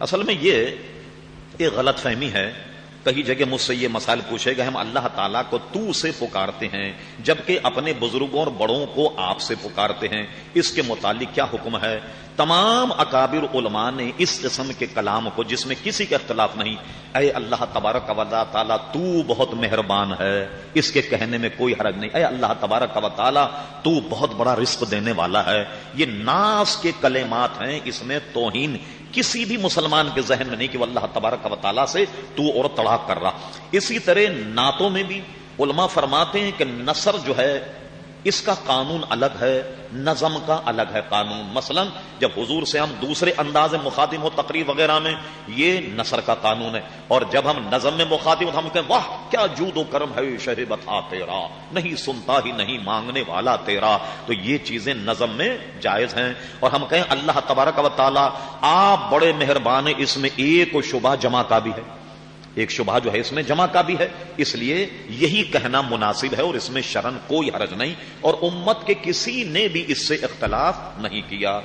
اصل میں یہ ایک غلط فہمی ہے کئی جگہ مجھ سے یہ مسائل پوچھے گئے ہم اللہ تعالیٰ کو تو سے پکارتے ہیں، جبکہ اپنے بزرگوں اور بڑوں کو آپ سے پکارتے ہیں۔ اس کے متعلق کیا حکم ہے؟ تمام اکابر علماء نے اس قسم کے کلام کو، جس میں کسی کا اختلاف نہیں۔ اے اللہ تبارک و تعالیٰ، تو بہت مہربان ہے۔ اس کے کہنے میں کوئی حرج نہیں۔ اے اللہ تبارک و تعالیٰ، تو بہت بڑا رزق دینے والا ہے۔ یہ ناس کے کلمات ہیں، اس میں توہین کسی بھی مسلمان کے ذہن میں نہیں کہ وہ اللہ تبارک و تعالیٰ سے تو اور تڑاک کر رہا۔ اسی طرح نعتوں میں بھی علماء فرماتے ہیں کہ نثر جو ہے، اس کا قانون الگ ہے، نظم کا الگ ہے قانون۔ مثلا جب حضور سے ہم دوسرے انداز مخاطب ہو تقریب وغیرہ میں، یہ نثر کا قانون ہے۔ اور جب ہم نظم میں مخاطب ہم کہیں، واہ، کیا جود و کرم ہے شہ بتا تیرا، نہیں سنتا ہی نہیں، مانگنے والا تیرا۔ تو یہ چیزیں نظم میں جائز ہیں۔ اور ہم کہیں، اللہ تبارک و تعالی، آپ بڑے مہربان اس میں ایک شبہ جمع کا بھی ہے۔ ایک شبہ جو ہے اس میں جمع کا بھی ہے۔ اس لیے یہی کہنا مناسب ہے اور اس میں شرن کوئی حرج نہیں اور امت کے کسی نے بھی اس سے اختلاف نہیں کیا۔